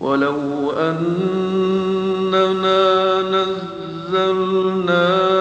ولو أننا نزلنا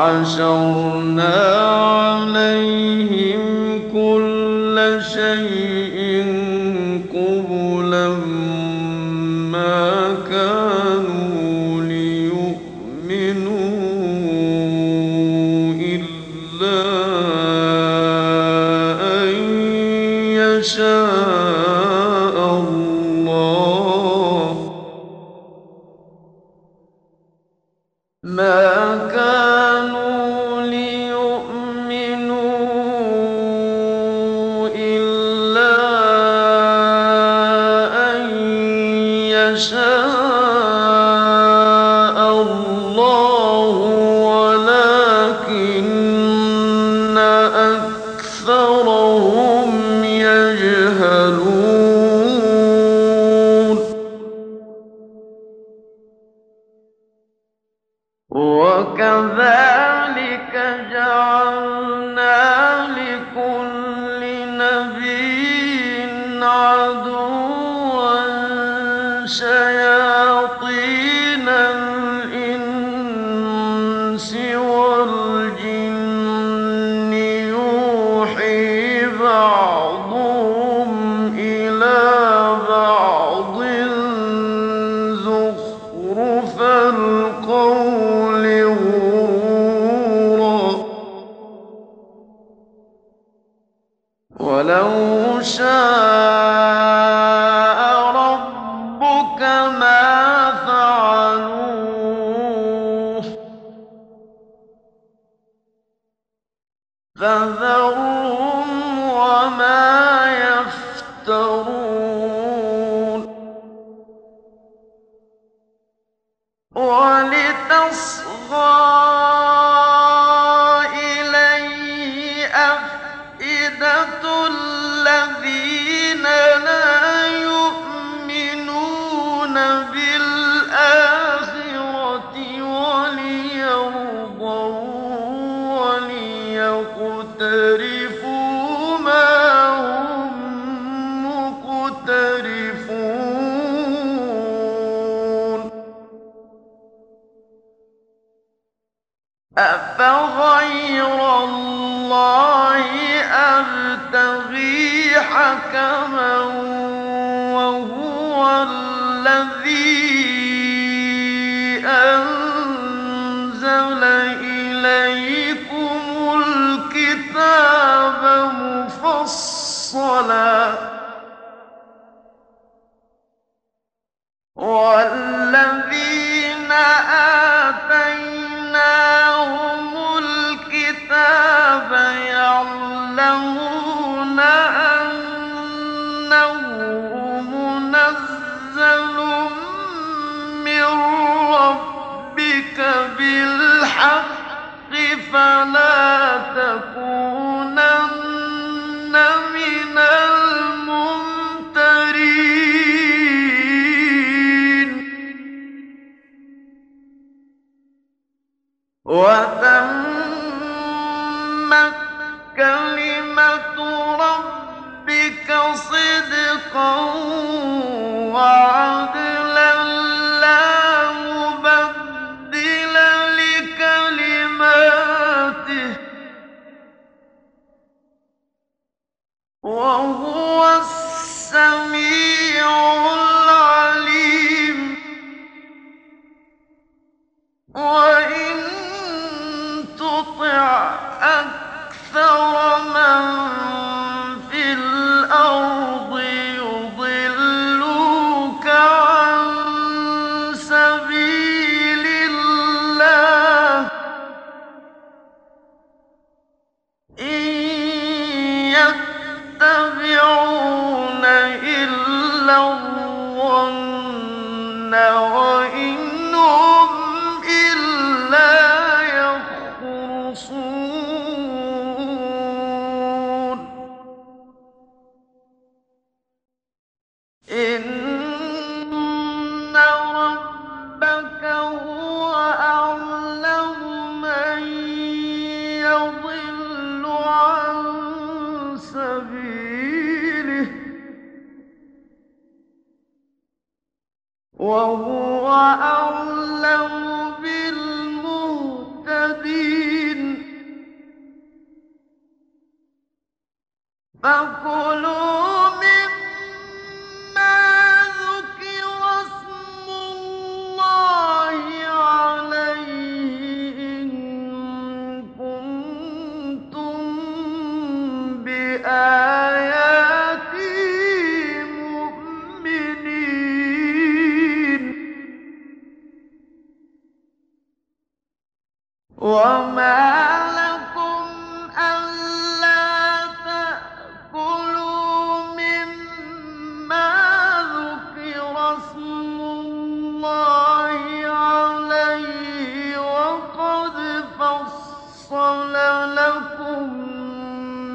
حشرنا عليهم كل شيء قبلا ما كانوا ليؤمنوا إلا أن يشاء. الإنس والجن يوحي بعضهم إلى بعض. زخرف القول ولو شاء أفغير الله أبتغي حكما وهو الذي أنزل إليكم الكتاب مفصلا تكون فكلوا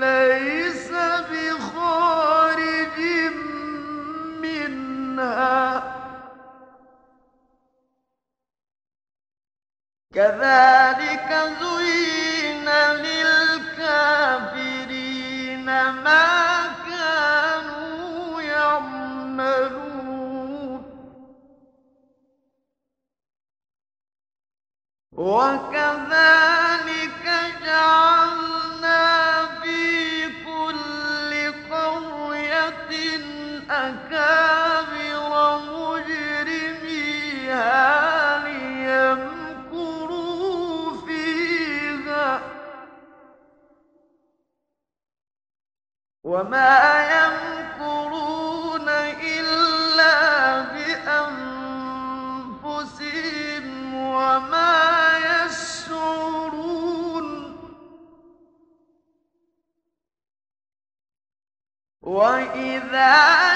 ليس بخارج منها. كذلك زين للكافرين ما كانوا يعملون. وكذلك وما إلا بأنفسهم وما وإذا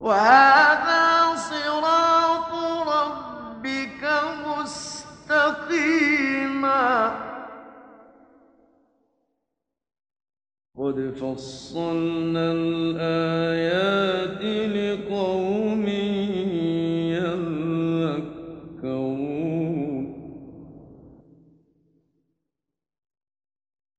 وهذا صراط ربك مستقيما. قد فصلنا الآيات